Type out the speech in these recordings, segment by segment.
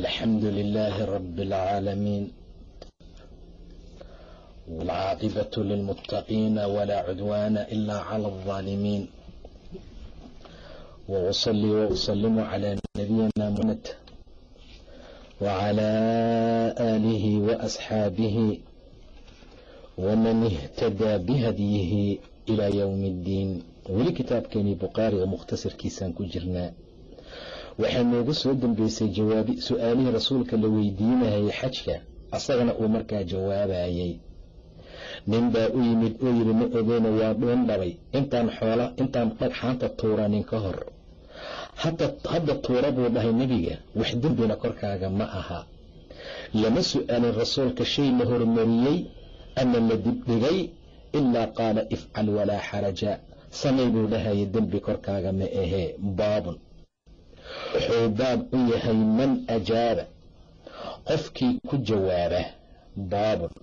الحمد لله رب العالمين والعاقبة للمتقين ولا عدوان إلا على الظالمين وأصلي وأسلم على نبينا محمد وعلى آله وأصحابه ومن اهتدى بهديه إلى يوم الدين weli kitaabkeenii bukhaariga mukhtasarkiisaan ku jirnaa waxaa noogu soo dambeysay jawaabi. Su'aalihii rasuulka la weydiinayay xajka asagana uu markaa jawaabayay. Nin baa u yimid oo yidhi ma ogeyna waa dhoon dhabay. Intaan xoola intaan dhagxaanta tuuranin ka hor. Hadda tuura buu dhahay nebiga wax dembina korkaaga ma aha. Lama su'aalin rasuulka shay la hormariyey ama la dibdhigay ilaa qaala ifcal walaa xaraja. Samay buu dhahaya dembi korkaaga ma ahee baabun wuxuu baab u yahay man ajaaba qofkii ku jawaaba baabun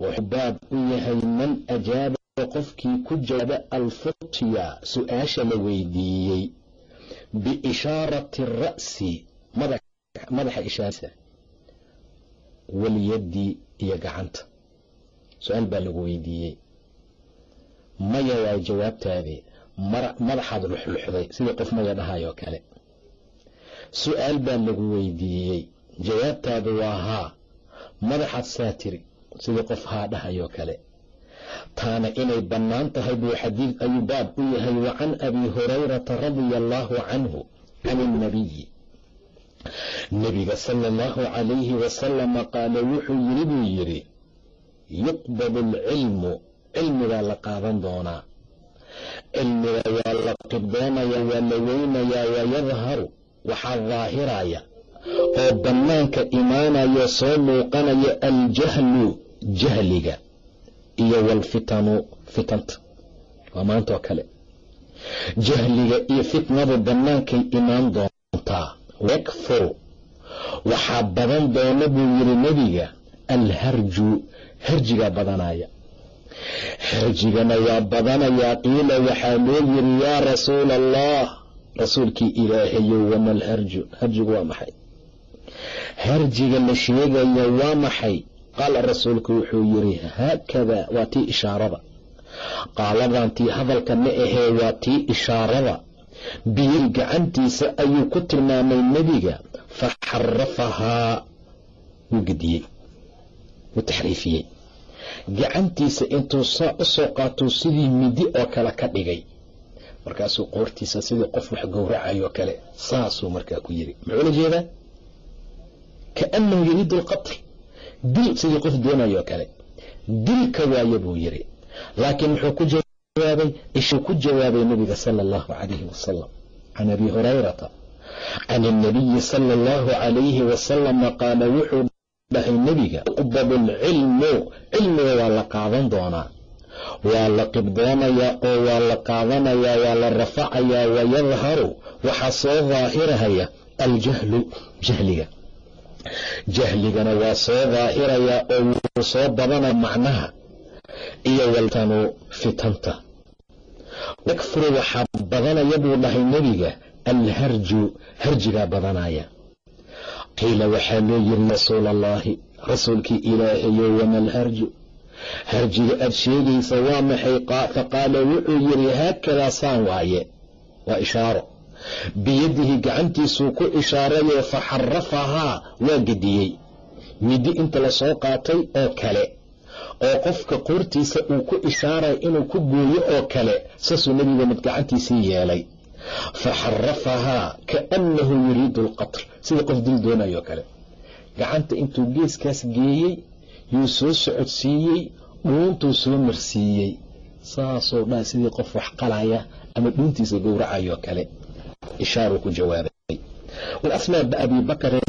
wuxuu baab u yahay man ajaaba qofkii ku jawaaba alfutya su'aasha la weydiiyey biishaarati ra'si madaxa ishaarisa walyaddi iyo gacanta. Su'aal baa lagu weydiiyey. Maya waa jawaabtaadii madaxaad luxluxday sidii qof maya dhahayoo kale su'aal baa lagu weydiiyey. Jawaabtaadu waa haa. Madaxaad saa tiri qof haa dhahayoo kale. Taana inay bannaan tahay buu xadiid ayuu baab u yahay wa can abi hurayrata radia allaahu canhu can ilnabiyi nebiga sala allahu calayhi wasalama qaala wuxuu yiri buu yidhi yuqbadu alcilmu cilmigaa la qaadan doonaa. Cilmiga waa la qibdoonayaa waa la weynayaa wayadharu waxaa daahiraya oo bannaanka imaanaya soo muuqanaya aljahlu jahliga iyo walfitanu fitanta waa maantoo kale. Jahliga iyo fitnadu bannaankay imaan doontaa. Yakfuru waxaa badan doona buu yidhi nebiga alharju harjigaa badanaya harjigana waa badanayaa qiila waxaa loo yiri yaa rasuula allah rasuulkii ilaahayow wamal harju harjigu waa maxay? Harjiga la sheegaya waa maxay? Qaala rasuulku wuxuu yiri haakada waa tii ishaarada. Qaaladan tii hadalka ma ahee waa tii ishaarada. Biyey gacantiisa ayuu ku tilmaamay nebiga fa xarafahaa wuu gediyey wuu taxriifiyey. Gacantiisa intuu saa u soo qaatuu sidii midi oo kale ka dhigay markaasuu qoortiisa sidii qof wax gowracayoo kale saasuu markaa ku yiri muxuu la jeedaa kaannahu yuriidu alqatl. Dil sidii qof doonayoo kale. Dilka waayo buu yiri laakiin muxuu ku jawaabay ishuu ku jawaabay nebiga sala allahu calayhi wasalam can abi hurayrata. Can الnabiyi sala allahu calayhi wasalama qaala wuxuu dhahay nebiga yuqbadu alcilmu cilmiga waa la qaadan doonaa waa la qibdoonayaa oo waa la qaadanayaa waa la rafacayaa wayadharu waxaa soo daahirahaya aljahlu jahliga. Jahligana waa soo daahirayaa oo wuu soo badanaya macnaha iyo waltanu fitanta. Yakfuru waxaa badanaya buu dhahay nebiga alharju harjigaa badanaya qiila waxaa loo yiri rasuul allaahi rasuulkii ilaahayo wamal harju harjiga aad sheegaysa waa maxay faqaala wuxuu yiri haakadaa saan waaye. Waa ishaaro. Biyadihi gacantiisuu ku ishaarayo fa xarafahaa waa gediyey. Midi inta la soo qaatay oo kale. Oo qofka qoortiisa uu ku ishaaray inuu ku gooyo oo kale saasuu nebiga mid gacantiisii yeelay. Fa xarafahaa kaannahu yuriidu alqatl sidii qof dil doonayoo kale. Gacanta intuu geeskaas geeyey yuu soo socodsiiyey dhuuntuu soo marsiiyey. Saasoo dhaa sidii qof wax qalaya ama dhuuntiisa gowracayoo kale. Ishaaruu ku jawaabay. Walasmaa ba abi bakrin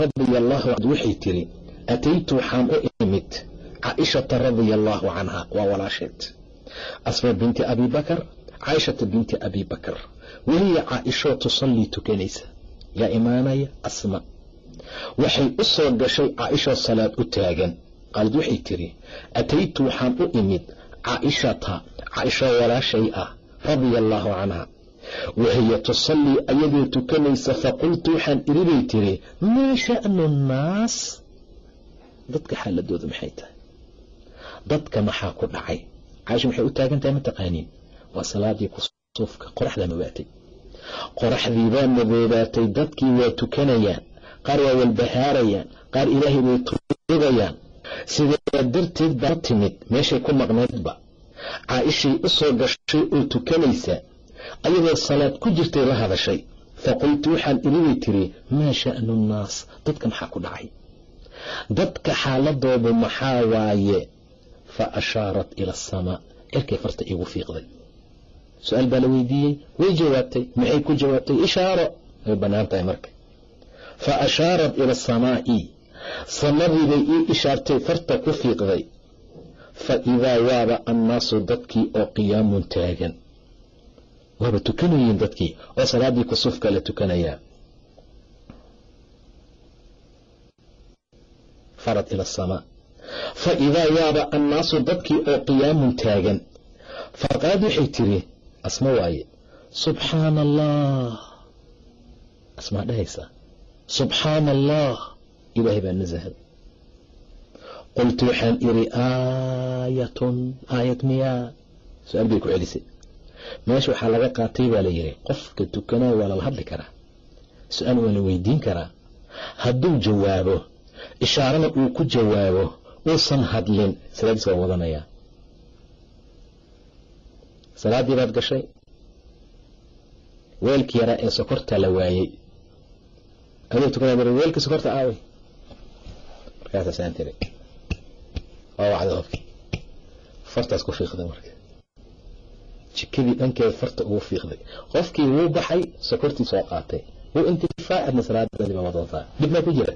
radia allaahu can waxay tiri ataytu waxaan u imid caaishata radia allaahu canha waa walaasheed. Asma binti abi bakar caaishata binti abi bakar. Wahiya caaishoo tusallii tukanaysa. Yaa imaanaya asma waxay u soo gashay caaishoo salaad u taagan qaalad waxay tiri ataytu waxaan u imid caaishata caaishoo walaashay ah radia allaahu canha. Wahiya tusallii ayadoo tukanaysa faqultu waxaan iri bay tiri maa sha'nu nnaas dadka xaaladooda maxay tahay? Dadka maxaa ku dhacay? Caaisha maxay u taagan tahay mataqaaniin waa salaadii kusuufka qoraxdaa mabaatay qoraxdiibaa madoobaatay dadkii waa tukanayaan qaar waa walbahaarayaan qaar ilaahay bay tuugayaan sidaa darteed baa timid? Meeshay ku maqnaydba. Caaishay u soo gashay oo tukanaysa ayadoo salaad ku jirtay la hadashay. Faqultu waxaan iribay tiri maa sha'nu nnaas dadka maxaa ku dhacay? Dadka xaaladoodu maxaa waaye? Fa ashaarat ila asamaa cirkay farta igu fiiqday. Su'aal baa la weydiiyey way jawaabtay maxay ku jawaabtay? Ishaaro. Way bannaan tahay marka. Fa ashaarat ila asamaa'i samadiibay ii ishaartay farta ku fiiqday fa idaa waaba annaasu dadkii oo qiyaamun taagan. Waaba tukanayiin dadkii oo salaaddii kusuufka la tukanayaa farad ila asamaa fa idaa waaba annaasu dadkii oo qiyaamun taagan. Faqaad waxay tiri asma waaye. Subxaana allah asmaa dhahaysa. Subxaana allah ilaahay baa nasahan qultu waxaan iri aayatun aayad miyaa su'aal bay ku celisay meesha waxaa laga qaatay baa la yidhi qofka tukanaa waa lala hadli karaa su'aal waa la weydiin karaa hadduu jawaabo ishaarana uu ku jawaabo uusan hadlin salaadiis waa wadanayaa salaaddii baad gashay weelkii yaraa ee sokorta la waayey aduu tukanaa weelkii sokorta aaway markaasasaan tiri. Waa wacda qofkii fartaas ku fiiqday marka. Jikadii dhankeeda farta ugu fiiqday. Qofkii wuu baxay sokortii soo qaatay. Wuu intifaacadna salaadadii baa wadataa dhib maa ku jira?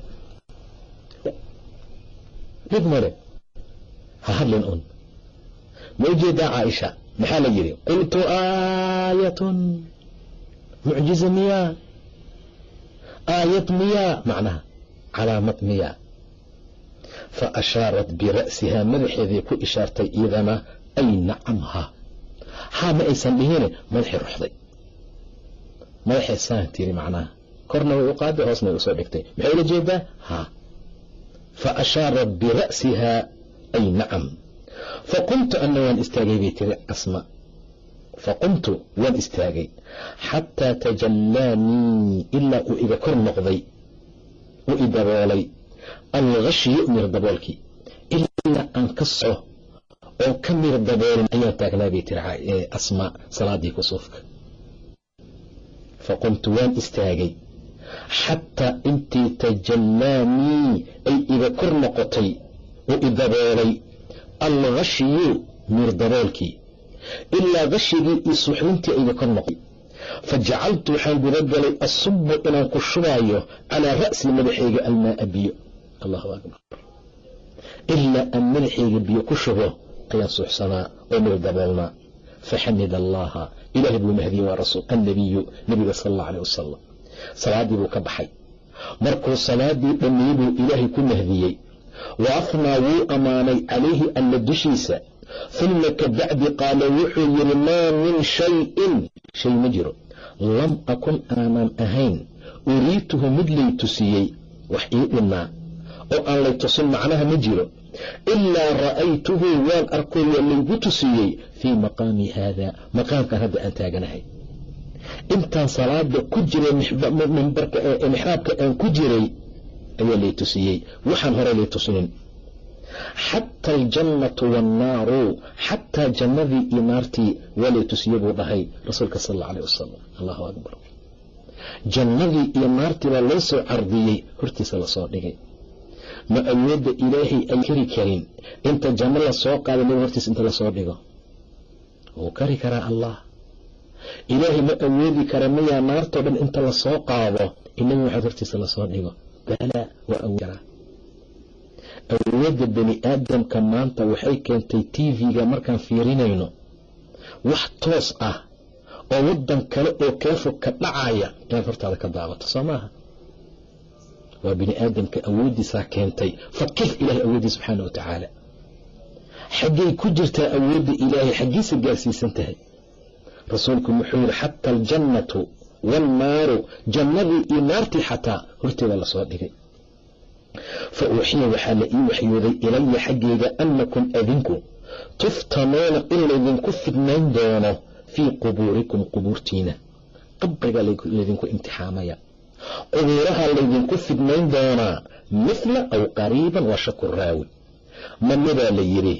Dhib male ha hadlin un. Ma u jeedaa caaisha? Maxaa la yidhi? Qultu aayatun. Mucjiza miyaa. Aayad miyaa. Macnaha calaamad miyaa fa ashaarat bira'sihaa madaxeeday ku ishaartay iyadana ay nacamha haa ma aysan dhihine madaxay ruxday madaxay saan tiri macnaha korna way u qaaday hoosna way u soo dhigtay maxay ula jeedaa haa fa ashaarat bira'sihaa ay nacam faqumtu ana waan istaagay bay tiri asma faqumtu waan istaagay xataa tajallaanii ilaa uu iga kor noqday uu i daboolay alghashyu mir daboolkii ilaa aan ka soco oo ka mir daboolin ayaan taagnaa bay tiri asma salaadii kusuufka faqumtu waan istaagay xataa intii tajallaanii ay iga kor noqotay uu i daboolay alghashyu mir daboolkii ilaa gashigii iyo suxrintii ayga kor noqday fajacaltu waxaan gudagalay asubu inaan ku shubaayo calaa ra'si madaxayga almaaa biyo allahu akbar. Ilaa aan madaxayga biyo ku shubo ayaan suuxsanaa oo mir daboolnaa faxamid allaha ilahay buu mahdiyey waa rasuul annabiyu nabiga sal alla aleh wasalam salaadii buu ka baxay. Markuu salaadii dhammeeyey buu ilaahay ku mahdiyey. Wa afnaa wuu ammaanay calayhi alla dushiisa. Uma ka bacdi qaala wuxuu yidhi maa min shayin. Shay ma jiro. Lam akun aanan ahayn. Uriituhu mid lay tusiyey. Wax ii dhinnaa oo aan lay tusin macnaha ma jiro. Ilaa ra'aytuhu waan arkay waa laygu tusiyey fii maqaami haada maqaamkan hadda aan taaganahay. Intaan salaada ku jiray mixraabka aan ku jiray ayaa lay tusiyey waxaan hore lay tusinin. Xata aljannatu waannaaru xataa jannadii iyo naartii waa lay tusiye buu dhahay rasuulka sal alla aleh wasalam allahu akbar. Jannadii iyo naartii baa loo soo cardiyey hortiisa la soo dhigay ma awoodda ilaahay ay kari karin. Inta janno la soo qaada nabiga hortiisa inta la soo dhigo. Wuu kari karaa allah. Ilaahay ma awoodi kara miyaa naartoo dhan inta la soo qaado in nebi maxamed hortiisa la soo dhigo. Balaa waa awoodjara awoodda bani aadamka maanta waxay keentay t v-ga markaan fiirinayno. Wax toos ah oo waddan kale oo kaa ka dhacaya inaad hortaada ka daabato soo maaha waa bini aadamka awooddiisaa keentay fakif ilahay awooddiis subxaana wa tacaala xaggay ku jirtaa awoodda ilaahay xaggiisa gaarsiisan tahay? Rasuulku wuxuu yidhi xata aljannatu waalnaaru jannadii iyo naartii xataa horteeda la soo dhigay. Fa uuxiya waxaa la ii waxyooday ilaya xaggeyga annakum adinku tuftanuuna in laydinku fidnayn doono fii qubuurikum qubuurtiina. Qabriga laydinku imtixaamaya qubuuraha laydinku fidnayn doonaa mithla aw qariiban waa shaku raawi. Manadaa la yidhi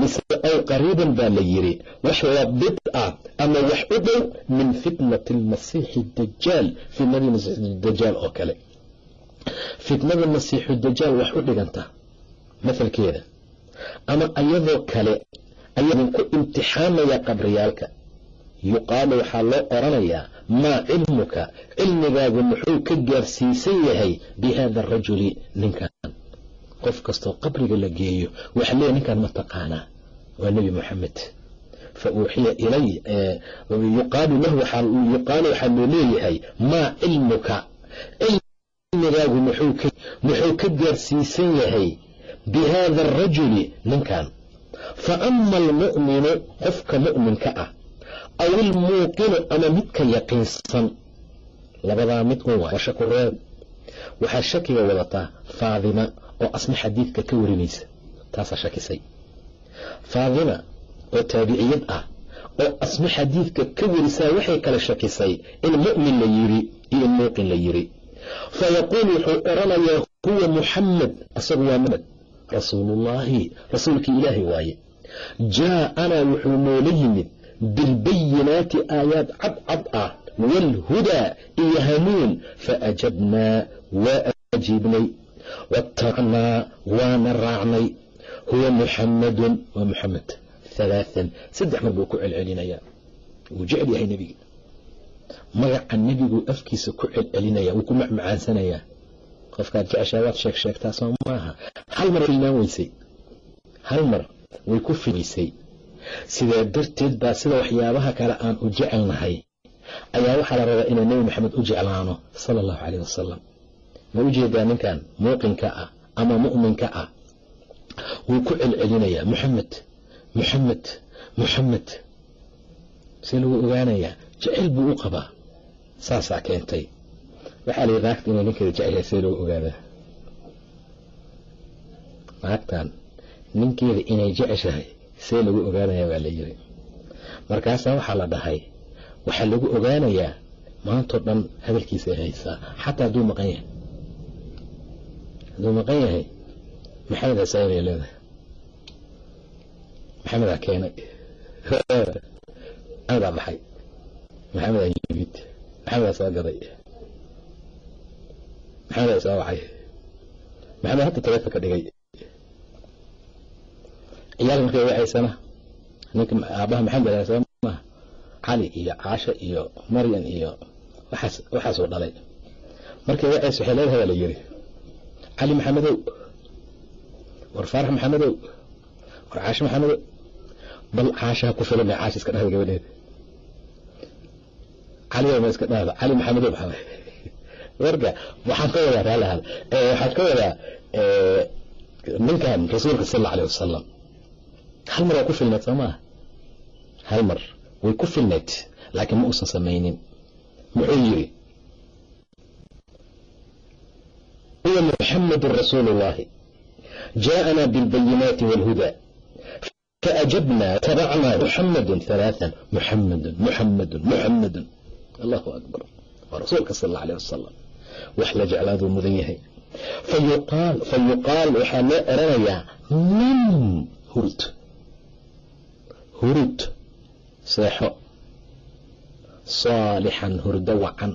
mise aw qariiban baa la yidhi wax bid ah ama wax u dhow min fitnati almasiixi dajaal fitnadii masiixdajaal oo kale. Fitnada masiixu dajaal wax u dhiganta mathalkeeda ama ayadoo kale ayaa idinku imtixaamaya qabriyaalka. Yuqaalu waxaa loo oranayaa maa cilmuka cilmigaagu muxuu ka gaarsiisan yahay bi hada arajuli ninkan. Qof kastoo qabriga la geeyo waxa leeyahy ninkan ma taqaanaa. Waa nebi moxamed fa uuxiya ilay yuqaalu lahu yuqaalu waxaa loo leeyahay maa cilmuka cilmigaagu muxuu ka gaarsiisan yahay bi hada arajuli ninkan. Fa ama almu'minu qofka mu'minka ah aw ilmuuqinu ama midka yaqiinsan. Labadaa mid un waa shaku reeb waxaa shakiga wadataa faadima oo asma xadiidka ka warinaysa. Taasaa shakisay. Faadima oo taabiciyad ah oo asma xadiidka ka warisaa waxay kala shakisay in mu'min la yiri iyo in muuqin la yiri. Fa yaquul wuxuu oranayaa huwa muxamed asagu waa muxamed rasuuluullaahi rasuulkii ilaahay waaye. Jaa-anaa wuxuu noola yimid bilbayinaati aayaad cadcad ah waalhudaa iyo hanuun faajabnaa waa ajiibnay waattabacnaa waana raacnay huwa muxamadun waa muxamed halaathan saddex mar buu ku celcelinayaa wuu jecel yahay nebiga magaca nebiguu afkiisa ku celcelinaya wuu ku macmacaansanayaa qofkaad jeceshaa waad sheeg sheegtaa soo maaha hal mar filnaan weysay hal mar way ku filaysay sidaa darteed baa sida waxyaabaha kale aan u jecelnahay ayaa waxaa la rabaa inaan nebi maxamed u jeclaano sala allahu caleyh wasalam ma u jeedaa ninkan muuqinka ah ama mu'minka ah? Wuu ku celcelinayaa muxamed muxamed muxamed see lagu ogaanayaa jecel buu u qabaa saasaa keentay. Waxaa layihi naagta inay ninkeeda jeceshahay see lagu ogaadaa. Ninkeeda inay jeceshahay see lagu ogaanayaa baa la yiri markaasaa waxaa la dhahay waxaa lagu ogaanayaa maantao dhan hadalkiisa ay haysaa xataa hadduu maqan yahay. Hadduu maqan yahay maxamed asaanay leedahay. Maxamedaa keenay. Maxamedaa baxay. Maxamedaa yimid. Maxamedaa soo gaday. Maxamedaa soo wacay. Maxamed hadda taleefon ka dhigay ciyaal markay wacaysana ninka aabaha maxamed a soo maha cali iyo caasha iyo maryan iyo waxaas waxaasuu dhalay. Markay wacaysa waxay la yiri cali maxamedow war faarax maxamedow war caasho maxamedow bal caashaha ku filan ee caasha iska dhahda gabadheed. Cali ma iska dhahda cali maxamedow maxaa warka waxaan ka wadaa raalahan waxaan ka wadaa ninkan rasuulka sal alayh wasalam hal mar waa ku filneed soo maaha hal mar way ku filneed laakiin ma uusan samaynin muxuu yiri huwa muxamedun rasuulu ullahi jaaءanaa biاlbayinaati wاlhudaa faajabnaa tabacnaa muxamedun halaathan muxamedun muxamedun muxamedun allahu akbar waa rasuulka sal alla alayh wasalam wax la jeclaaduu mudan yahay fayuqaal fayuqaal waxaa loo oranayaa nam hurd hurud seexo saalixan hurdo wacan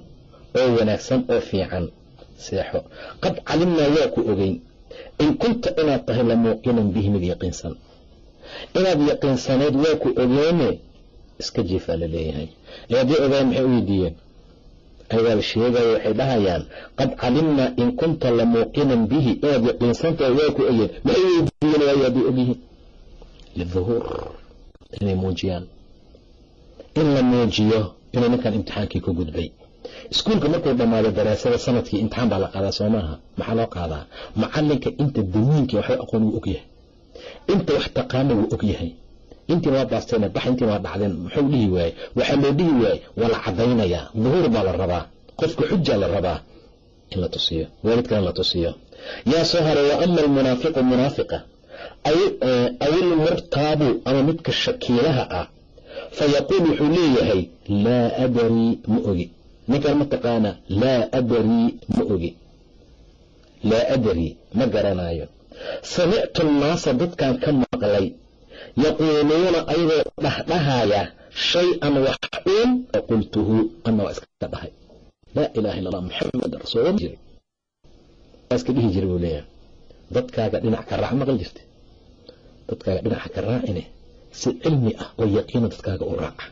oo wanaagsan oo fiican seexo. Qad calimnaa waa ku ogeyn in kunta inaad tahay la muuqinan bihi mid yaqiinsan. Inaad yaqiinsaneed waa ku ogeyne iska jiifaa la leeyahay. Ee haddii ogaan maxay u weydiiyeen? Ayaa la waxay dhahayaan qad calimnaa in kunta la muuqinan bihi inaad yaqiinsantahay waa ku ogeen maxay weydiiyeen waayo hadday ogyihiin liduhuur inay muujiyaan. In la muujiyo inuu ninkan imtixaankii ku gudbay. Iskuulka markuu dhammaado daraasada sannadkii imtixaan baa la qaadaa soo maaha. Maxaa loo qaadaa? Macalinka inta damiinka waxba aqoon wuu ogyahay inta wax taqaana wuu ogyahay intiina waa baasteen bax intiina waa dhacdeen muxuu dhihi waaye waxaa loo dhihi waaye waa la cadaynayaa duhuur baa la rabaa qofka xujaa la rabaa. In la tusiyo waalidkana la tusiyo. Yaa soo haray ama almunaafiqu munaafiqa awilmurtaabu ama midka shakiilaha ah. Fayaquul wuxuu leeyahay laa adarii ma ogi. Ninkan mataqaana laa adarii ma ogi. Laa adarii ma garanayo samictu annaasa dadkan ka maqlay. Yaquuluuna ayagoo dhahdhahaya shay-an wax uun. Faqultuhu ana waa iska dhahay laa ilaha illa allah maxamed rasuul dhihi jira buu leeyahay. Dadkaaga dhinac ka raac maqli jirta dadkaaga dhinaca ka raacine si cilmi ah oo yaqiina dadkaaga u raaca.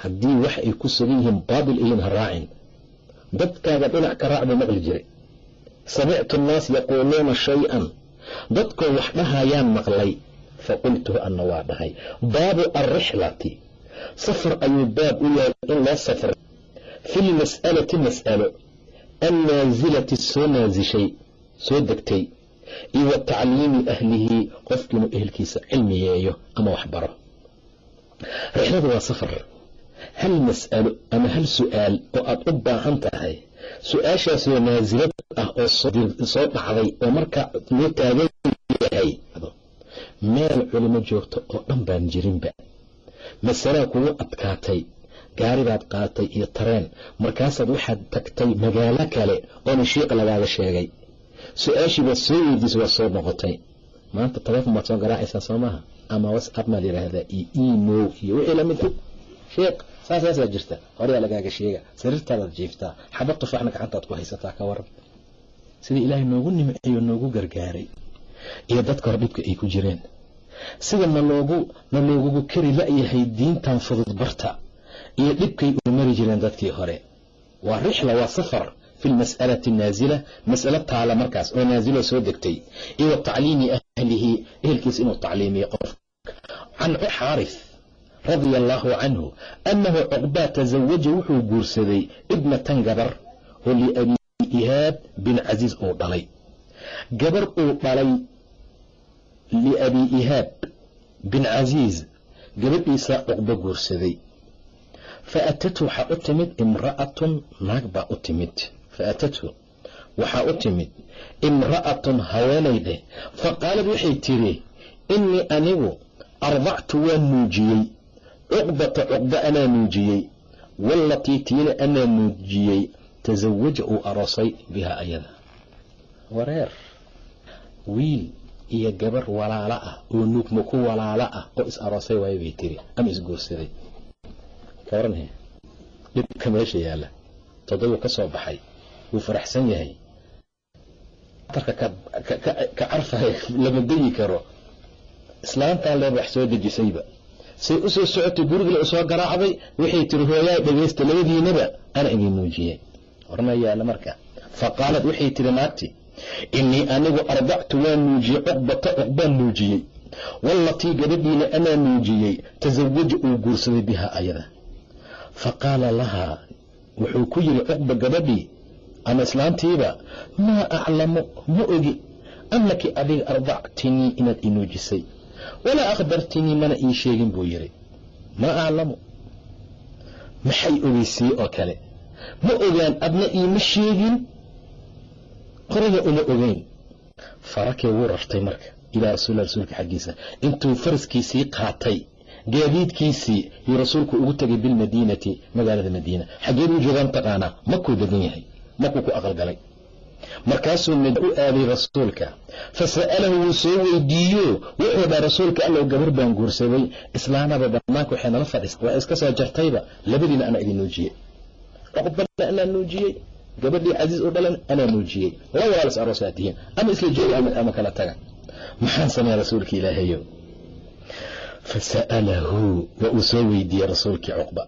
Haddii wax ay ku sugan yihiin baabil iyin ha raacin dadkaaga dhinac ka raac buu maqli jiray samictu annaas yaquuluuna shay-an dadkoo wax dhahayaan maqlay faqultuhu anna waa dhahay. Baabu alrixlati safar ayuu baab u yahay in loo safray fi lmas'alati mas'alo annaasilati soo naasishay soo degtay iyo wa tacliimi ahlihi qofkiinu ehelkiisa cilmi yeeyo ama waxbaro. Rixladu waa safar. Hal mas'alo ama hal su'aal oo aad u baahan tahay su'aashaasoo naasilad ah oo soo dhacday oo marka loo taagan yahay meel culimo joogto oo dhan baan jirinba. Masalaa kugu adkaatay gaaribaad qaatay iyo tareen markaasaad waxaad tagtay magaalo kale oona shiiq lagaaga sheegay su'aashii baad soo weydiisay waad soo noqotay. Maanta taleefon baad soo garaacaysaa soo ama whatsapp maa layidhaahdaa iyo email iyo wixii la mid ah. Sheekh saasaasaa jirta. Horeyaa lagaaga sheega. Sariirtaadaad jiiftaa. Xabad tufaaxna gacantaad ku haysataa ka waran sida ilaahay noogu nimceeyo noogu gargaaray iyo dadka hor dhibka ay ku jireen. Sida naloogu na loogugu kari la-yahay diintan fudud barta iyo dhibkay u mari jireen dadkii hore. Waa rixla waa safar fi lmas'alati naasila mas'alo taala markaas oo naasilo soo degtay iyo wa tacliimi ahlihi ehelkiisa inuu tacliimiyo qofka can xaarif radia allaahu canhu annahu cuqbaa tasawaja wuxuu guursaday ibnatan gabar oo liabi ihaab bin casiis uu dhalay gabar uu dhalay liabi ihaab bin casiis gabadhiisaa cuqbo guursaday fa atathu waxaa u timid imra'atun naag baa u timid fa atathu waxaa u timid imra'atun haweenay dheh fa qaalad waxay tiri innii anigu ardactu waan nuujiyey cuqbata cuqba anaa nuujiyey wallatii tiina anaa nuujiyey tasawaja uu aroosay bihaa ayada wareer wiil iyo gabar walaalo ah oo nuugma ku walaalo ah oo is aroosay waayo bay tiri ama isguursaday kawaran dhibka meesha yaalla todobuu ka soo baxay wuu faraxsan yahay. Ka carfaya lama deyi karo. Islaantaan leer wax soo dejisayba. Say u soo socotay gurigale u soo garaacday waxay tiri hooyaa dhegaysta labadiinaba ana idin nuujiyey horma yaalla marka fa qaalad waxay tiri naagti innii anigu ardactu waan nuujiyey cuqbata cuqbaan nuujiyey wallatii gabadhiina anaa nuujiyey tasawaja uu guursaday bihaa ayada. Fa qaala lahaa wuxuu ku yidhi cuqba gabadhii ama islaantiiba maa aclamu ma ogi annaki adiga ardactinii inaad i nuujisay walaa akhbartinii mana ii sheegin buu yidhi maa aclamu maxay ogeysay oo kale? Ma ogaan adna iima sheegin? Qorada uma ogeyn. Farakee wuu rartay marka ilaa rasuul rasuulka xaggiisa. Intuu faraskiisii qaatay gaadiidkiisii yuu rasuulku ugu tegay bilmadiinati magaalada madiina. Xaggee buu joogaan taqaanaa makuu degan yahay makuu ku aqalgalay markaasuu u aaday rasuulka fa sa'alahu wuu soo weydiiyo wuxuu dhaa rasuulka allow gabar baan guursaday. Islaanaba banaanka waxay nala fadhiista waa iska soo jartayba. Labadiina anaa idin nuujiyey. Cuqbana anaa nuujiyey. Gabadhii casiis u dhalan anaa nuujiyey. La walaalis aroosaa tihiin. Ama isla jooga ama kala taga maxaan sameeya rasuulka ilaahayo fa sa'alahu waa uu soo weydiiyey rasuulkii cuqba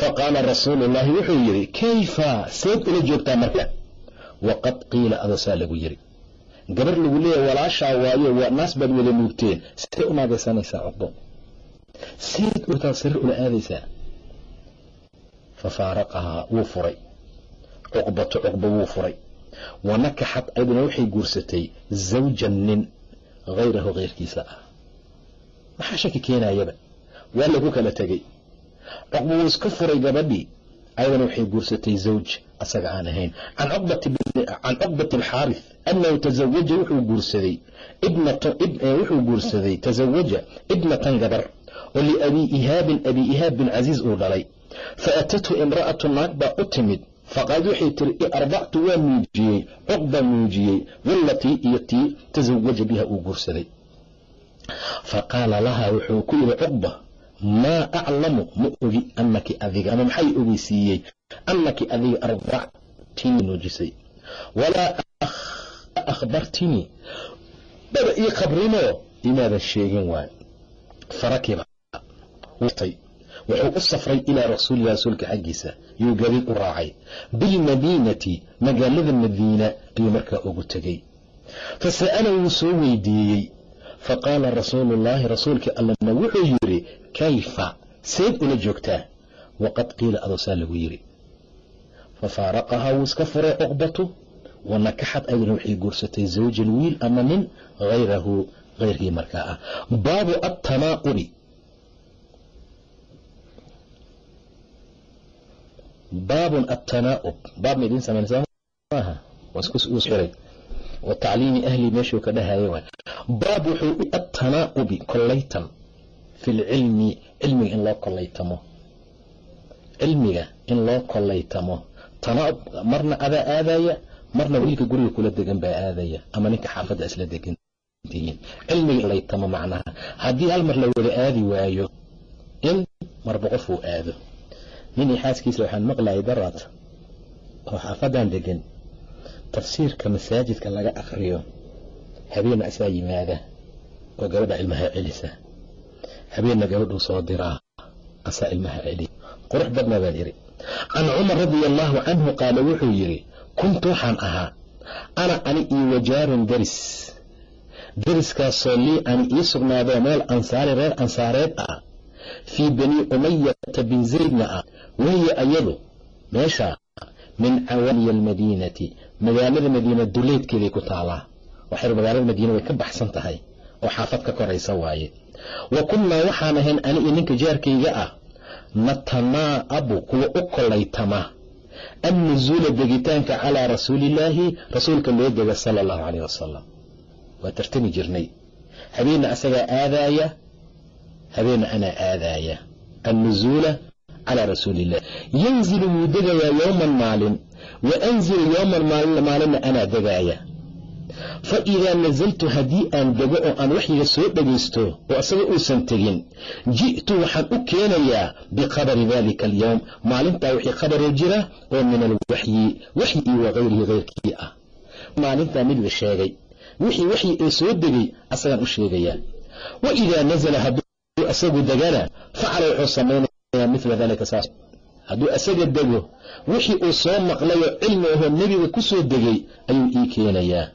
faqaala rasuulu llaahi wuxuu yidhi kayfa seed ula joogtaa marka waqad qiila adosaa lagu yidhi gabar lagu leeyahy walaashaa waayo waa naas baad wada nuugteen see u naagaysanaysaa cuqbo seed urtaad sarir ula aadaysaa fa faaraqahaa wuu furay cuqbato cuqba wuu furay wanakaxad ayduna waxay guursatay zawjan nin hayrahu keyrkiisa ah maxaa shaki keenayaba waa lagu kala tegey cuqba wuu iska furay gabadhii ayadana waxay guursatay zawj asaga aan ahayn. Can cuqbati alxaarith annahu tazawaja wuxuu guursaday wuxuu guursaday tazawaja ibnatan gabar oo liabii ihaabin abi ihaab bin casiiz uu dhalay. Faatathu imra'atu naag baa u timid. Faqaalad waxay tiri ardactu waa muujiyey cuqba muujiyey wallatii iyo tii tasawaja biha uu guursaday. Faqaala lahaa wuxuu ku yidhi cuqba maa aclamu ma ogi anaki adiga ama maxay ogeysiiyey? Anaki adiga ardactinii nuujisay. Walaa akhbartinii bada ii khabrimoo imaadan sheegin waay. Farakiba. Wuxuu u safray ilaa rasuulilah rasuulka xaggiisa. Yuu gabiid u raacay. Bilmadiinati magaalada madiina ayuu markaa ugu tegey fa sa'ala wuu soo weydiiyey faqaala rasuulu llaahi rasuulkii allana wuxuu yidhi kayfa seed ula joogtaa waqad qiila adoosaa lagu yidhi fa faaraqahaa wuu iska furay cuqbatu wanakaxad ayaduna waxay guursatay zawjan wiil ama nin hayrahu hayrkii markaa ah baabu attanaaqubi baabun atanaa'ub baab ma idiin maaha waa isku xiray wa tacliimi ahli meeshuu ka dhahaya waay. Baab wuxuu u atanaa'ubi kollaytan fi cilmiga in loo kollaytamo. Cilmiga in loo kollaytamo. Tanaa'ub marna adaa aadaya marna wiilka guriga kula degan baa aadaya ama ninka xaafadda isla degan tihiin. Cilmiga laytamo macnaha haddii hal la wada aadi waayo in marba qof uu aado. Nin iyo xaaskiisa waxaan maqlayay daraad oo xaafadan degan tafsiirka masaajidka laga akriyo habeenna asaa yimaada oo gabadha ilmaha celisa. Habeenna gabadhuu soo diraa asaa ilmaha celiya qurux badnaa baan idhi can cumar radia allaahu canhu qaala wuxuu yidhi kuntu waxaan ahaa ana ani iyo wajaarun deris deriskaasoo lii ani ii sugnaadoo meel ansaari reer ansaareed ah fii bani umayata bin zaydna ah wahiya ayadu meeshaa min cawaaliya almadiinati magaalada madiina duleedkeeday ku taalaa. Waxay magaalada madiina way ka baxsan tahay oo xaafad ka koraysa waaye. Wa kunnaa waxaan ahayn ani iyo ninka jaarkayga ah natanaa'abu kuwa u kollaytama annuzuula degitaanka calaa rasuulillaahi rasuulka loo dega sala allahu caleyh wasalam waa tartami jirnay. Habeenna asagaa aadaaya habeenna anaa aadaaya. Annuzuula calaa rasuuli illah yanzilu wuu degayaa yowman maalin wa anzilu yowman maalinna anaa degaaya. Fa idaa nasaltu haddii aan dego oo aan waxyiga soo dhegaysto oo asaga uusan tegin ji'tu waxaan u keenayaa bikhabari dalika alyowm maalintaa wixii khabaroo jira oo min alwaxyi waxyi iyo wakayrihi keyrkii ah. Maalintaa mid la sheegay wixii waxyi ee soo degay asagaan u sheegayaa wa idaa nasala hadduu asagu degana facala wuxuu samaynayaa mila dalika saas hadduu asaga dego wixii uu soo maqlayoo cilmi ahoo nebiga ku soo degay ayuu ii keenayaa.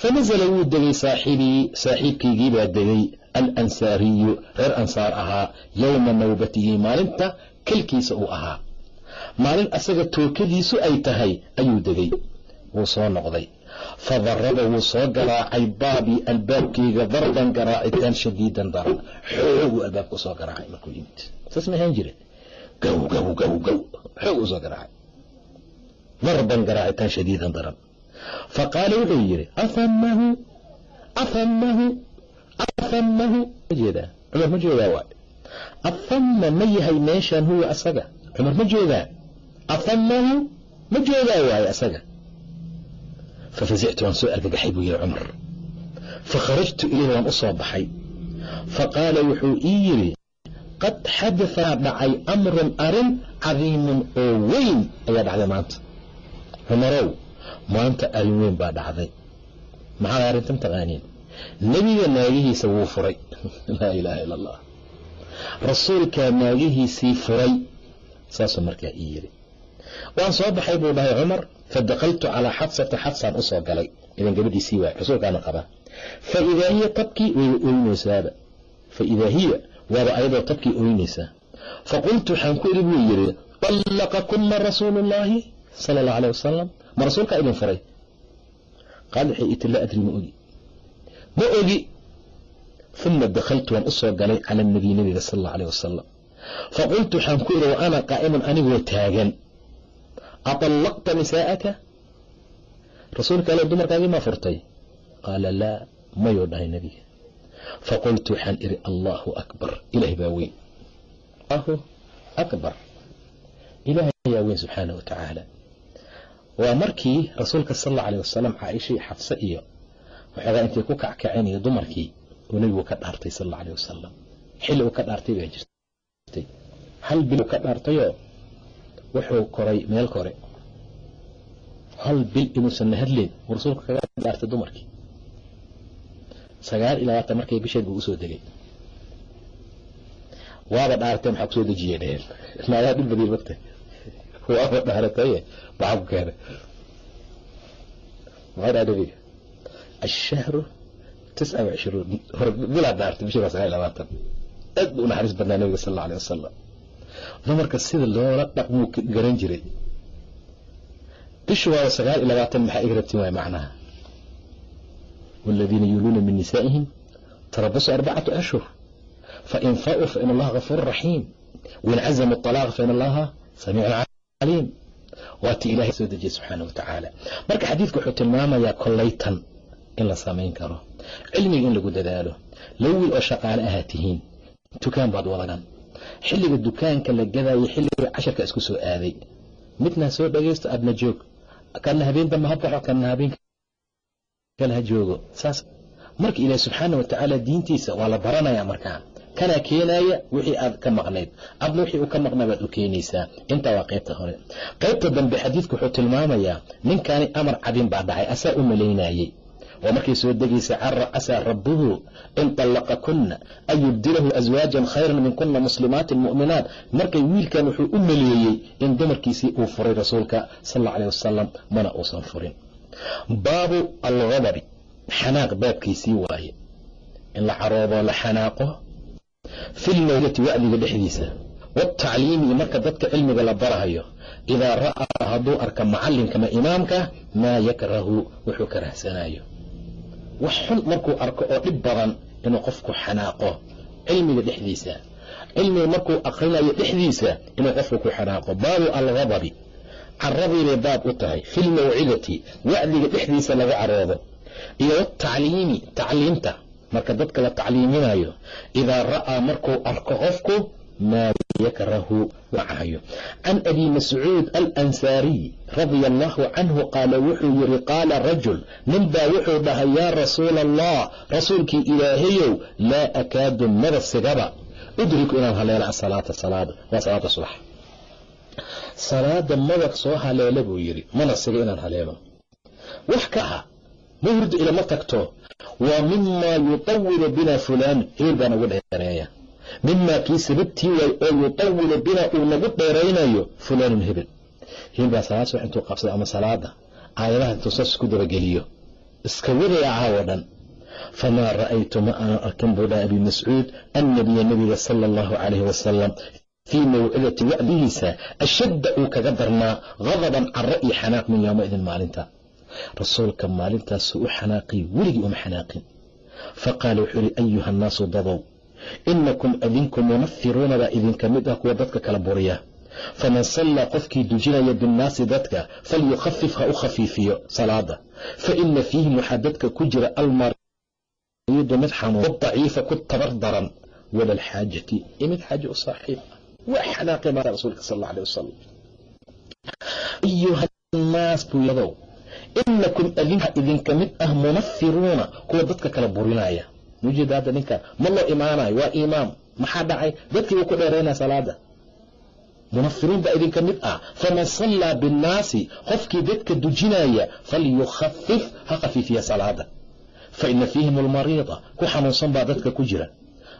Fa nasala wuu degay saaxibii saaxiibkaygii baa degay alansaariyu reer ansaar ahaa yowma nawbatihi maalinta kalkiisa uu ahaa. Maalin asaga tookadiisu ay tahay ayuu degay. Wuu soo noqday. Fa daraba wuu soo garaacay baabii albaabkayga darban garaacitaan shadiidan daran xoog uu albaabka u soo garaacay markuu yimid. Saas ma ahaan gow gow gow gow xoog uu soo garaacay. Darban daran. Fa qaala wuxuu yidhi afamahu afamahu afamahu ma jeedaa. Cumar ma joogaa waay. Afama ma yahay meeshaan huwa asaga? Cumar ma joogaa afamahu ma joogaa waaye asaga. Fafazictu waan soo argagaxay buu yihi cumar. Fakharajtu ilayhi waan u soo baxay. Faqaala wuxuu ii yidhi qad xadaaa dhacay amrun arrin cadiimun oo weyn ayaa dhacday maanta. Cumarow maanta arrin weyn baa dhacday. Maxaa arrintan taqaaniin? Nebiga naagihiisa wuu furay. Laa ilaaha ila allah rasuulkaa naagihiisii furay saasuu markaa ii yidhi. Waan soo baxay buu dhahay cumar fadakaltu calaa xabsata xabsaan u soo galay. Idan gabadhiisii waay rasuulkaana qabaa. Fa idaa hiya tabkii way oynaysaaba fa idaa hiya waaba ayadoo tabkii oynaysaa faqultu waxaan ku idhi buu yidhi طallaqakuna rasuulu اllaahi sala اllahu alيه wasalam ma rasuulkaa idin faray qaal waxay iti laa adri ma ogi ma ogi uma dakaltu waan u soo galay cala nabiy nabiga sal اllahu alيه wasalam faqultu waxaan ku idhi wa ana qaa'iman anigoo taagan aطallaqta nisaa'aka rasuulka ale dumarkaagii maa furtay qaala laa mayuu dhahay nebiga faqultu waxaan idhi allaahu akbar ilaah baa weyn allahu akbar ilaahay ayaa weyn subxaana wa waa markii rasuulka sal alla alيh wasalam caaisha iyo xafse iyo waxoogaa intay ku kackaceenayo dumarkii uu nebigu ka dhaartay sal alla alيh wasalam xilli uu ka dhaartay baa jirtay hal bil ka dhaartayoo wuxuu koray meel kore hal bil inuusan hadleen uu rasuulka kaga dhaartay dumarkii sagaal iyo labaatan markay bisheed buu u soo degay. Waaba dhaartee maxaa ku soo dejiyey dheheen naagaa dhib badiil magta waaba dhaarataye maxaa ku keenay. Maxaa dhaha nabiga ashahru tisca wa cishruun hor bilaa dhaartay bishii waa sagaal iyo labaatan. Aad buu u naxariis badnaa nabiga sal alla alيh wasalam dumarka sida loola dhaqmuu garan jiray. Bishu waaba sagaal iyo labaatan maxaa iga rabtin waay macnaha والذيina yuuluuna min nisaa'ihim tarabasu arbacatu ashhur fain fa'uu fain allaha gafuur raxiim wain cazamu الطalaaq fain allaha samiicun caliim waa ti ilahay soo dejiyey subxaana wa tacaala marka xadiidku wuxuu tilmaamayaa kollaytan in la samayn karo cilmiga in lagu dadaalo low wiil oo shaqaale ahaa tihiin dukaan baad wadagan xilliga dukaanka la gadaayo xilliga casharka isku soo aaday midna soo dhagaysto adna joog kana habeen dambe ha baxo kana habeen kale ha joogo. Saas marka ilaahi subxaana wa tacaala diintiisa waa la baranaya markaa. Kanaa keenaya wixii aad ka maqnayd. Adna wixii uu ka maqnaa baad u keenaysaa. Intaa waa qaybta hore. Qaybta dambe xadiidku wuxuu tilmaamayaa ninkaani amar cadin baa dhacay asaa u malaynayey oo markay soo degaysa casaa rabbuhu in طallaqakuna an yubdilahu aswaajan khayran minkuna muslimaatin mu'minaat. Markay wiilkan wuxuu u maleeyey in dumarkiisii uu furay rasuulka sal alla alيh wasalam mana uusan furin baabu alghadabi xanaaq baabkiisii waaye. In la caroodoo la xanaaqo fi lmawlati wacdiga dhexdiisa. Wاtacliimi marka dadka cilmiga la barahayo idaa ra'aa hadduu arka macallinka ma imaamka maa yakrahu wuxuu karahsanayo wax xun markuu arko oo dhib badan inuu qofku xanaaqo cilmiga dhexdiisa. Cilmiga markuu akrinayo dhexdiisa inuu qofku ku xanaaqo. Baabu alghadabi caradiibay baab u tahay fi lmawcidati wacdiga dhexdiisa lagu caroodo iyo wtacliimi tacliimta. Marka dadka la tacliiminayo idaa ra'aa markuu arko qofku maa yakrahu wacayo can abi mascuud alansaariy radia allahu canhu qaala wuxuu yiri qaala rajul nin baa wuxuu dhahay yaa rasuula allah rasuulkii ilaahayow laa akaadu maba sigaba. Udriku inaan haleelo asalaata salaada waa salaada subax salaada maba soo haleela buu yidhi mana siga inaan haleelo. Wax ka ah ma hurdo ilama tagto. Waa mimaa yutawilu bina fulaan hebel baa nagu dheereeya mimaa kii sababtii waay oo yutawilu bina uu nagu dheeraynayo fulaanun hebel. Hebel baa salaad subax intuu qabsada ama salaada aayadaha intuu saas isku dabageliyo. Iska wadaya caawo dhan. Famaa ra'aytu ma aanan arkin buu dhaha abi mascuud annabiya nabiga sala allahu calayhi wasalam fii mawcidati wacdigiisa ashadda uu kaga darnaa hadaban caro iyo xanaaq min yowmaidin maalinta rasuulka maalintaasuu u xanaaqay weligii uma xanaaqin faqaala wuxuu ihi ayuha annaasu dadow inakum adinku munafiruuna baa idinka mid ah kuwa dadka kala buriya faman sallaa qofkii dujinaya binnaasi dadka falyukhafif ha u khafiifiyo salaada fa ina fiihim waxaa dadka ku jira almariidu mid xanuun wadaciifa ku tabar daran wala alxaajati iyo mid xaaja u saaxiib ah waa xanaaqay maara rasuulka sal alla alih wasalam ayuha nnaas buu yadow inakum adinka idinka mid ah munafiruuna kuwa dadka kala burinaya. Mujeeda hadda ninka ma loo imaanayo? Waa imaam maxaa dhacay? Dadkii buu ku dheeraynaya salaada munafiruun baa idinka mid ah. Faman sallaa binnaasi qofkii dadka dujinaya falyukhafif ha khafiifiya salaada fa fiihim almariida ku xanuunsan baa dadka ku jira.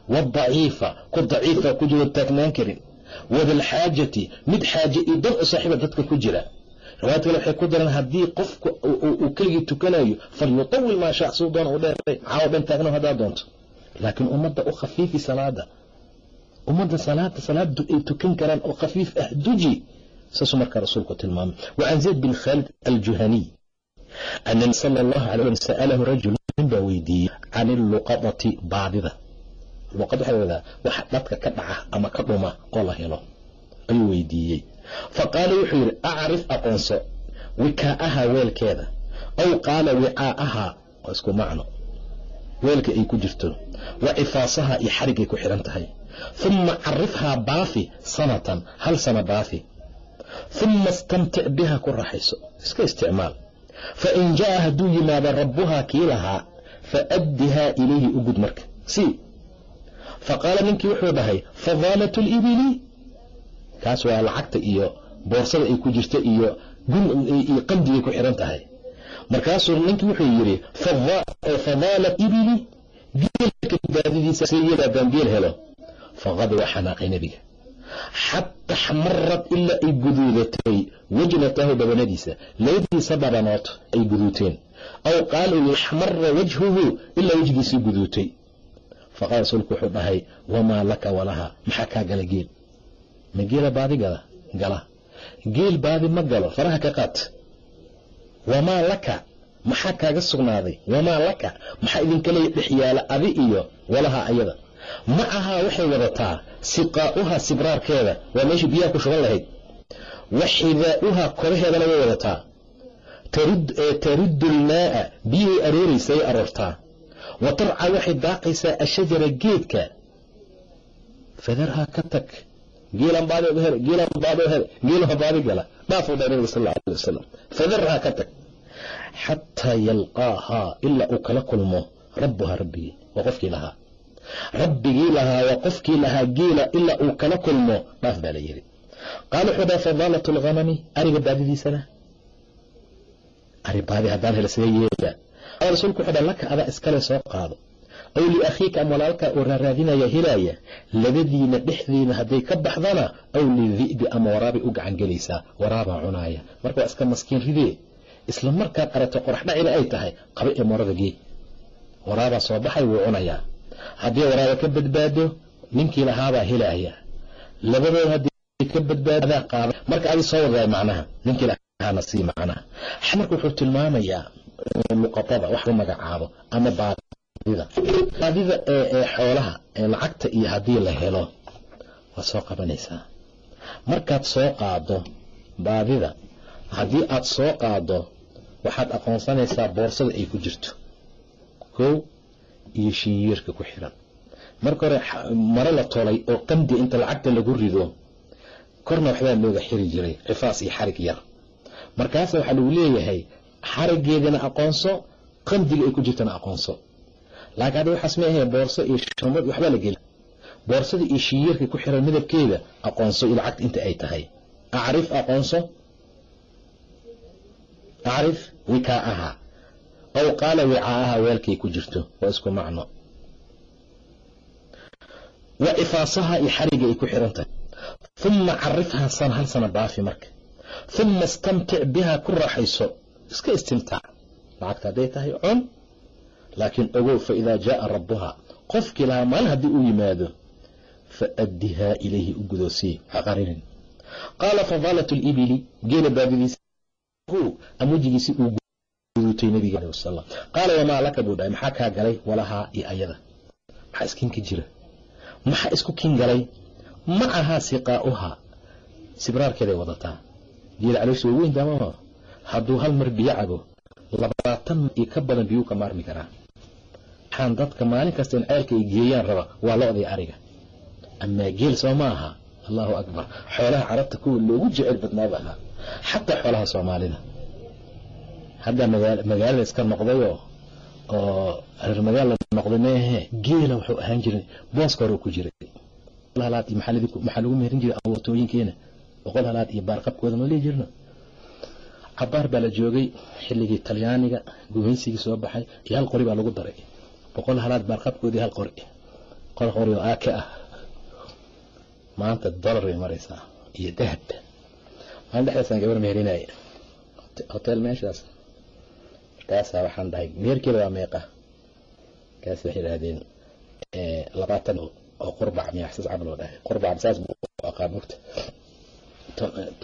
Wadaciifa ku daciifa ku jiro taagnaan karin wadalxaajati mid xaaje iyo dan u saaxiiba dadka ku jira. Riwaayad kale waxay ku dareen haddii qofku uu keligii tukanayo falyutawil maa shaa suu doona u caawo dhan taagno haddaa doonto. Laakiin ummadda u khafiifi salaada ummadda salaada salaadu ay tukan karaan oo khafiif ah duji saasuu markaa rasuulku tilmaamay. Wacan zayd bin khaalid aljuhaniy ana sala allahu alay sa'alahu rajul nin baa weydiiyey can illuqadati baadida luqad waxaa wadaa waxa dhadka ka dhaca ama ka dhuma oo la helo. Ayuu weydiiyey. Fa qaala wuxuu yidhi acrif aqoonso wikaa'aha weelkeeda. Aw qaala wicaa'aha. Waa isku macno. Weelka ay ku jirto wa cifaasaha iyo xarigay ku xidhan tahay. Uma carifhaa baafi sanatan hal sana baafi. Uma istamtic biha ku raaxayso. Iska isticmaal. Fain jaa'a hadduu yimaado rabbuhaa kii lahaa faaddihaa ilayhi u gud marka. Si faqaala ninkii wuxuu dhahay fadaalat libili kaas waa lacagta iyo boorsada ay ku jirta iyo qandigay ku xidhan tahay. Markaasuu ninkii wuxuu yidhi fadaalat ibili geelka baadidiisa sayada haddaan geel helo. Faqad waa xanaaqay nebiga. Xata xmarad ilaa ay guduudatay wajnatahu dhabanadiisa labadiisa dhabanood ay guduuteen. Aw qaala xmara wajhuhu ilaa wejgiisii guduutay faqaala rasuulku wuxuu dhahay wamaa laka walaha maxaa kaa gala geel? Ma geela baadi gala gala. Geel baadi ma galo faraha ka qaad wamaa laka maxaa kaaga sugnaaday? Wamaa laka maxaa idinkale dhex yaalla adi iyo walaha ayada? Ma ahaa waxay wadataa siqaa'uha sibraarkeeda waa meeshii biyaha ku shuban lahayd. Wa xidaa'uha koraheedana way wadataa. Taruddu lmaa'a biyahay arooraysaay aroortaa wa tarca waxay daaqaysaa ashajara geedka. Fadarhaa ka tag. Geelan baadi gala. Dhaafuu dha nabiga sal alay wasalam fadarhaa ka tag. Xataa yalqaahaa ilaa uu kala kulmo rabbuhaa rabbigii waa qofkii lahaa. Rabbigii lahaa waa qofkii lahaa geela ilaa uu kala kulmo dhaaf baa la yidhi. Qaala wuxuu dhaha fadaalat lghanami ariga baadidiisana. Ari baadi haddaan hela sidee yeela qaala rasuulku wuxuu adaa iskale soo qaado. Aw liakhiika ama walaalkaa oo raaraadinaya helaya labadiina dhexdiina hadday ka baxdana aw lidi'bi ama waraabay u gacan gelaysaa waraabaa cunaaya. Marka waa iska maskiin ridee isla markaad aragto qorax dhacina ay tahay qaba ee gee waraabaa soo baxay wuu cunayaa. Haddii waraaba ka badbaado ninkii lahaabaa helaya labadooda haddii ka badbaadaa qaada. Marka adi soo wadaay macnaha ninkii lahaana macnaha. Marka wuxuu tilmaamayaa luqatada wax u magacaabo ama baadida. Baadida ee xoolaha ee lacagta iyo haddii la helo waad soo qabanaysaa markaad soo qaado baadida haddii aad soo qaado waxaad aqoonsanaysaa boorsada ay ku jirto. Kow iyo shiyiirka ku xiran. Marka hore maro la tolay oo qandi inta lacagta lagu rido. Korna waxbaa looga xiri jiray cifaas iyo xarig yar. Markaasa waxaa lagu leeyahay xarigeedana aqoonso qandiga ay ku jirtana aqoonso. Laakiin hadda waxaas ma ahe boorso iyo shumad waxbaa la geli boorsada iyo shiyiirka ku xiran midabkeeda aqoonso iyo lacagta inta ay tahay. Acrif aqoonso. Acrif wikaa'aha aw qaala wicaaha weelkay ku jirto. Waa isku macno. Wa cifaasaha iyo xariga ay ku xiran tahay. Uma carifhaa sana hal sana baafi marka. Uma istamtic bihaa ku raaxayso iska istimtaac lacagta hadday tahay cun laakiin ogow fa idaa jaaa rabbuhaa qofkii lahaa maalin haddii uu yimaado faaddihaa ilayhi u gudoosii ha qarinin. Qaala fadaalat libili geela baadidiisa. Ama wejigiisi uu gudutay nabiga aleh wasalam qaala wamaa laka? buu dhahay. Maxaa kaa galay? Walahaa iyo ayada. Maxaa iskinka jira? Maxaa isku kin galay? Macahaa siqaa'uhaa sibraarkeeday wadataa. Geela caloosha way weyn daamaha hadduu hal mar biyo cabo labaatan iyo ka badan biyuu ka maarmi karaa. Waxaan dadka maalin kasta in ceelka ay geeyaan raba waa lo-day ariga. Amaa geel soo ma aha. Allahu akbar. Xoolaha carabta kuwa loogu jecel badnaaba ahaa xataa xoolaha soomaalida. Hadda magaalada iska noqdayoo oo reer magaala noqday meehe geela wuxuu ahaan jiray booska hore ku jiray. Maxaa lagu meherin jiray awoortooyinkeena boqol halaad iyo baarqabkooda ma lihi jirno cabaar baa la joogay xilligii talyaaniga gumaysigii soo baxay iyo hal qori baa lagu daray. Boqol halaad baarqabkoodii hal qori. Qol qori oo aaka ah. Maanta dolar bay maraysaa iyo dahab. Maalin dhexdaasaan gabar meerinaya hotel meeshaas. Markaasaa waxaan dhahay meherkeeda waa meeqa. Markaas waxay idhahdeen labaatan oo qurbac miyaxsas camal oo dhahay? Qurbac saas buu aqaan mugta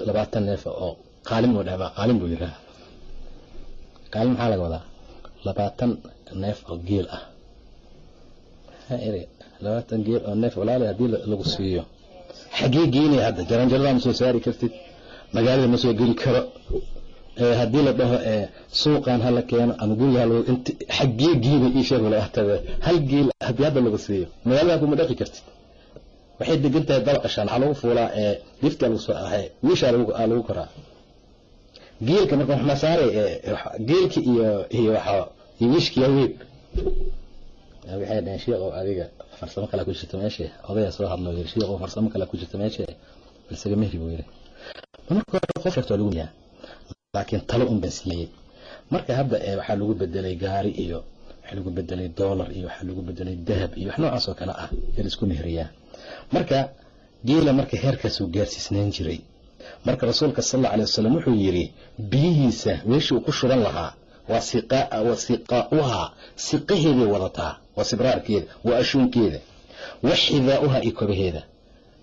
labaatan neef oo qaalin buu dhahay qaalin buu yidhaha qaalin maxaa laga wadaa? Labaatan neef oo geel ah. Labaatan geel oo neef walaali haddii lagu siiyo? Xaggee geynaya hadda? Jaranjaradaa ma soo saari kartid. Magaalada ma soo geli karo. Haddii la dhaho suuqan hala keeno ama guriga xaggee geela ii sheeg hal geel haddii hadda lagu siiyo? Magaalada kuma dhaqi kartid. Waxay degan tahay waxaa lagu fuulaa lifta lagu soo ahay wiishaa lagu koraa geelka marka wax masaaray geelka iyo iyo waxa wiishkiya weyn waxay dhaheen sheekhow adiga farsamo kale ku jirta meesha odaya soo hadlo yiri farsamo kale ku jirta meesha balsaga mehri buu yiri. Marka hore qof rafto lagu yaa laakiin talo un baan siiyey. Marka hadda waxaa lagu bedelay gaari iyo waxaa lagu bedelay dollar iyo waxaa lagu bedelay dahab iyo wax noocaas oo kale ah ee la isku mehriyaa marka geela marka heerkaasuu gaarsiisnaan jiray marka rasuulka sal alla alay wasalam wuxuu yidhi biyihiisa meeshii uu ku shuban lahaa waa siqaa'uhaa siqaheeday wadataa waa sibraarkeeda waa ashuunkeeda wa xidaa'uhaa iyo kobaheeda.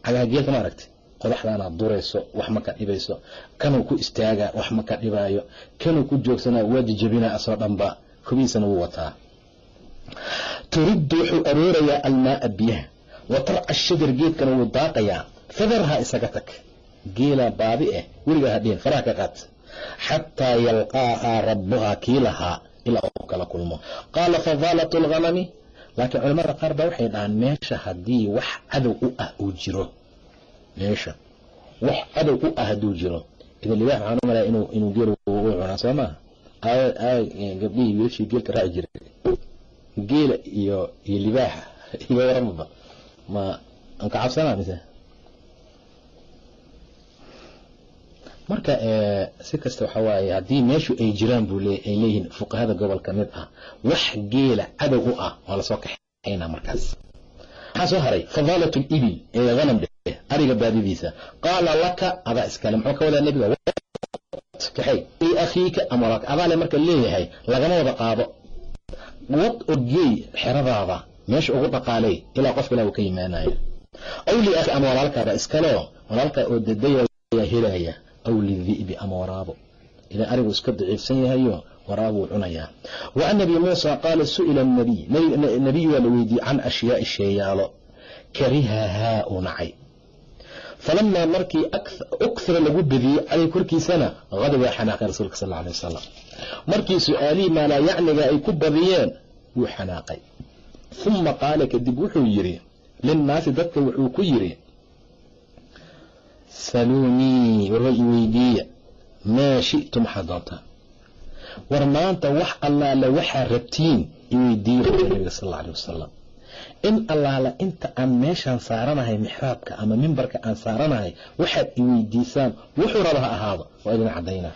Cagaha geelka ma aragti qodaxdaana durayso wax ma ka dhibayso kanuu ku istaagaa wax ma ka dhibaayo kanuu ku joogsanaa waa jijabinaa asoo dhanba kobihiisana wuu wataa. Turiddu wuxuu aroorayaa almaaa biyaha wa tarca shajar geedkana wuu daaqayaa fadarhaa isaga tag geelaa baadi ah weligaa hadhihin faraha ka qaad. Xataa yalqaahaa rabbuhaa kii lahaa ilaa uu kala kulmo. Qaala fadaalat lghanami laakiin culamada qaar baa waxay dhahaan meesha haddii wax cadow u ah uu jiro meesha wax cadow u ah hadduu jiro idan libaax waxaan u malaya inuu geel u cunaa soo maaha gabdhihii wiilashii geelka raaci jiray. Geela iyo iyo libaaxa iga waramaba ma aan ka cabsanaa mise marka si kasta waxa waaye haddii meeshu ay jiraan buu ay leeyihiin fuqahada gobol ka mid ah wax geela cadow u ah waa la soo kaxaynaa markaas. Maxaa soo haray fadaalat libil ee hanam dheh ariga baadidiisa qaala laka adaa iskale muxuu ka wadaa nebiga kaxay? I akhiika ama walaalka adaa marka leeyahay lagama wada qaado. Wad orgeey xeradaada meesha ugu dhaqaaley ilaa qof kale uu ka yimaanayo aw liakhi ama walaalkaada iskaleo walaalkaa oo dadaya helaya aw lidi'bi ama waraabo idan arigu iska daciifsan yahayo waraabuu cunayaa. Wa an nabi muusa qaala su'ila nabiy nebiy waa la weydiiyey can ashyaa'i sheeyaalo. Karihahaa uu nacay. Falamaa markii ukira lagu badiyey caleyh korkiisana hadaba xanaaqay rasuulka sal alay wasalam markii su'aalihii maalaa yacniga ay ku badiyeen wuu xanaaqay. Uma qaala kadib wuxuu yidhi linnaasi dadka wuxuu ku yidhi saluunii warwa i weydiiya. Maa shi'tu maxaa doontaa war maanta wax allaala waxaa rabtiin i weydiiya nabiga sal alla alay wasalam in allaala inta aan meeshaan saaranahay mixraabka ama mimbarka aan saaranahay waxaad i weydiisaan wuxuu raba ha ahaado waa idin caddaynaa.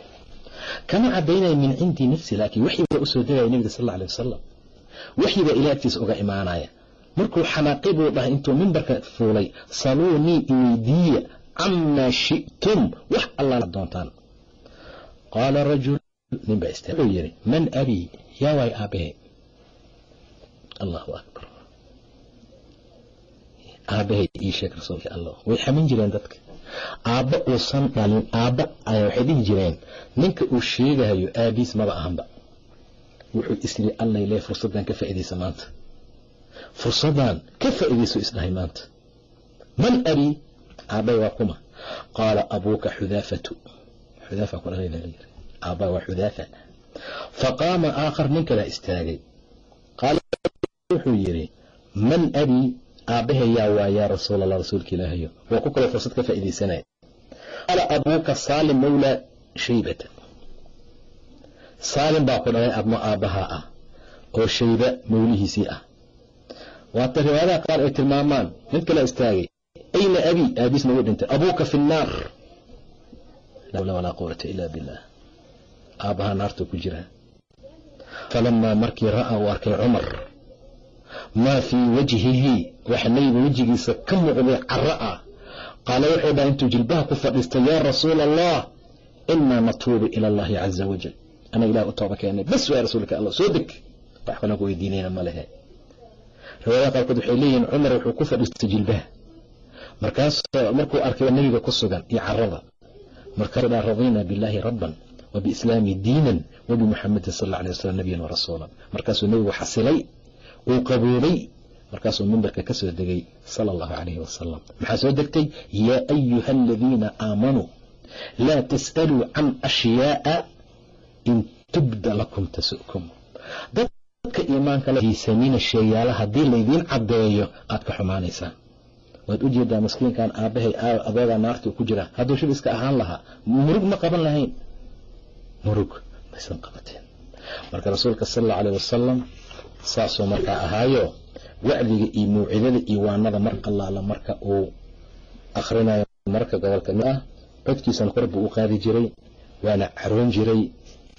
Kama caddaynaya min cindii nafsi laakiin waxyi baa u soo degaya nebiga sal alla alay wasalam waxyi baa uga imaanaya. Markuu xanaaqi buu dhahay intuu mimbarka fuulay saluunii i weydiiya camaa shi'tum wax allaala doontaan. qaala rajul nin baa ista wuxuu yidhi man abii yaa waay aabbahe allahu akbar. Aabbahay ii sheeg rasuulka allah way xamin jireen dadka. Aabba uusan dhalin aabba waxay dhihi jireen. Ninka uu sheegayo aabiis maba ahanba. Wuxuu isri allay lee fursaddan ka faa'iidaysa maanta. Fursaddan ka faa'iidayso isdhahay maanta. Man abii aabbay waa kuma. Qaala abuuka xudaafatu. Xudaafa ku dhalayda la yiri aabbaa waa xudaafa. Faqaama aakhar nin kala istaagay. Qaala wuxuu yidhi man abii aabbahayaa waa yaa rasuul allah rasuulka ilaahayo waa ku kaloo fursad ka faa'iidaysanaya. Qaala abuuka saalim mawlaa shaybata. Saalim baa ku dhalay admo aabbaha ah oo shayba mawlihiisii ah. Waata riwaayadaha qaar ay tilmaamaan mid kala istaagay ayna abii aabiisna wuu dhintay abuuka fi nnaar laa walaa quwata ila billah aabbaha naartuu ku jiraa falamaa markii ra'aa uu arkay cumar maa fii wajhihi waxa wejigiisa ka muuqday cara ah qaala wuxuu dhaha intuu jilbaha ku fadhiistay yaa rasuula allah inaa natuubu ila allahi caza wajal ana ilah u tooba keenay bas waa rasuulka allah soo deg wax kalan ku weydiinayna ma lehe riwaayada qaarkood waxay leeyihiin cumar wuxuu ku fadhiistay jilbaha markaas markuu arkay nebiga ku sugan iyo carada markaasuu dhaa radina billahi rabban wabiislaami diinan wabimuxamadin sal alla alay wasalam nabiyan warasuula markaasuu nebigu xasilay uu qaboobay markaasuu mimbarka ka degay sala allahu calayhi wasalam maxaa soo degtay? Yaa ayuha aladiina aamanuu laa tas'aluu can ashyaa'a in tubda lakum tasu'kum dadka iimaanka laiisamina sheeyaala haddii laydiin caddeeyo aad ka xumaanaysaan waad u jeedaa maskiinkan aabbahay adoogaa naartuu ku jira hadduu shib iska ahaan lahaa murug ma qaban lahayn. Murug maysan qabateen. Marka rasuulka sal allau wasalam saasuu markaa ahaayo wacdiga iyo mawcidada iyo waanada mar allaala marka uu akhrinayo marka gobolka ah codkiisana kor buu u qaadi jiray waana caroon jiray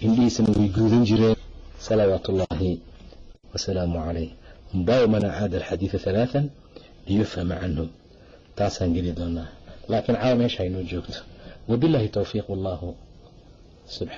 indhihiisana way guudan jireen. Salawaat ullaahi wasalaamu calayh baabu man acaada alxadiida halaathan liyufhama canhu taasaan geli doonaa laakiin caawa meesha aynoo joogto wabilaahi towfiiq wallahu subxaana